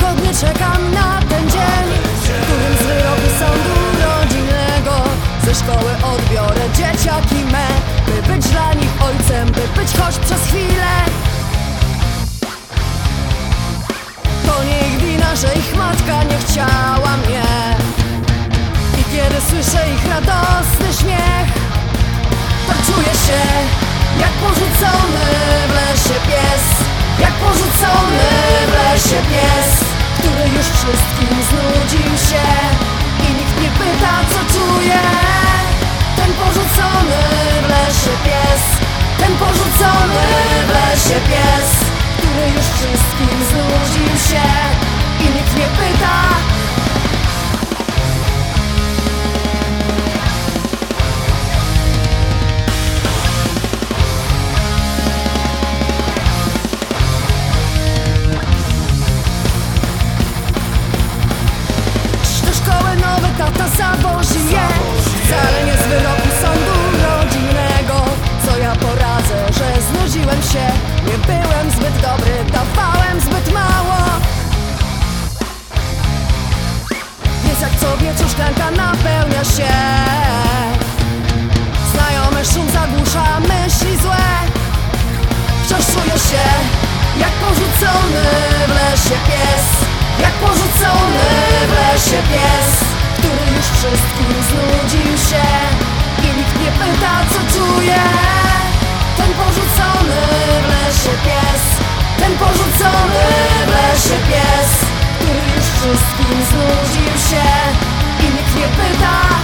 Głodnie czekam na ten dzień W którym z wyroku sądu rodzinnego Ze szkoły odbiorę dzieciaki me By być dla nich ojcem, by być choć przez chwilę. To nie ich wina, że ich matka nie chciała mnie. I kiedy słyszę ich radosny śmiech To czuję się jak porzucony wszystkim znudził się I nikt nie pyta co czuje. Ten porzucony w lesie pies Ten porzucony w lesie pies Który już wszystkim znudził tata zawozi je Wcale nie z wyroku sądu rodzinnego. Co ja poradzę, że znudziłem się? Nie byłem zbyt dobry, dawałem zbyt mało. Więc jak co wieczór szklanka napełnia się. Znajomy szum zagłusza myśli złe. Wciąż czuję się jak porzucony w lesie pies znudził się i nikt nie pyta.